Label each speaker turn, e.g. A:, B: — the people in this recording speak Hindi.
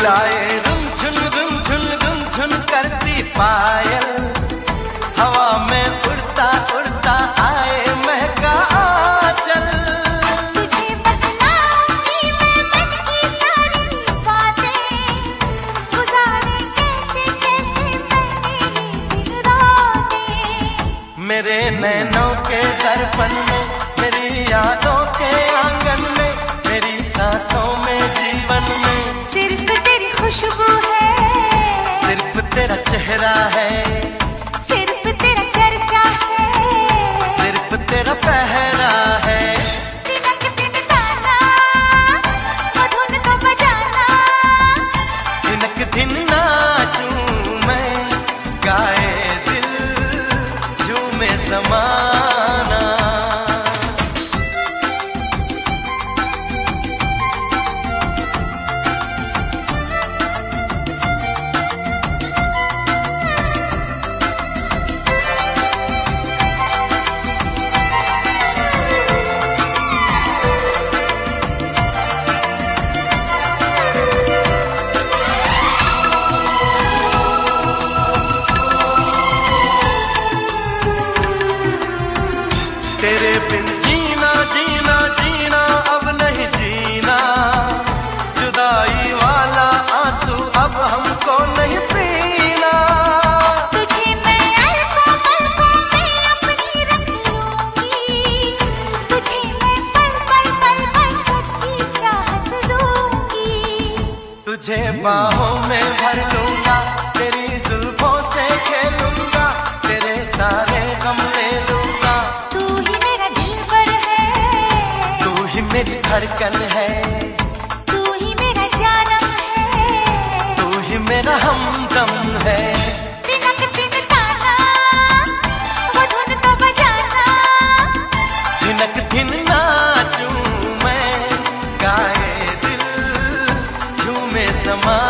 A: बुलाए रुमझुन रुमझुन रुमझुन करती पायल। हवा में उड़ता उड़ता आए महका आंचल।
B: तुझे बतलाऊँगी मैं मन की सारी बातें। गुजारे कैसे कैसे मैंने दिन रातें
A: मेरे नैनों के दर्पण में मेरी यादों
B: तेरा
A: चेहरा है।
B: सिर्फ़ तेरा चर्चा है।
A: सिर्फ़ तेरा पहरा है।
B: दिनक दिन गाना वो धुन को बजाना।
A: दिनक दिन नाचूं मैं गाए दिल झूमे समाना तेरे बिन जीना जीना जीना अब नहीं जीना। जुदाई वाला आँसू अब हमको नहीं पीना।
B: तुझे मैं अलगों पलकों में अपनी तुझे मैं पल पल पल पल सच्ची चाहत दूँगी।
A: तुझे बाहों में भर
B: मेरी
A: धड़कन है।
B: तू ही मेरा जानम है।
A: तू ही मेरा हमदम है।
B: तिनक दिन गाना वो धुन तो बजाना।
A: तिनक दिन नाचूं मैं गाए दिल झूमे समाना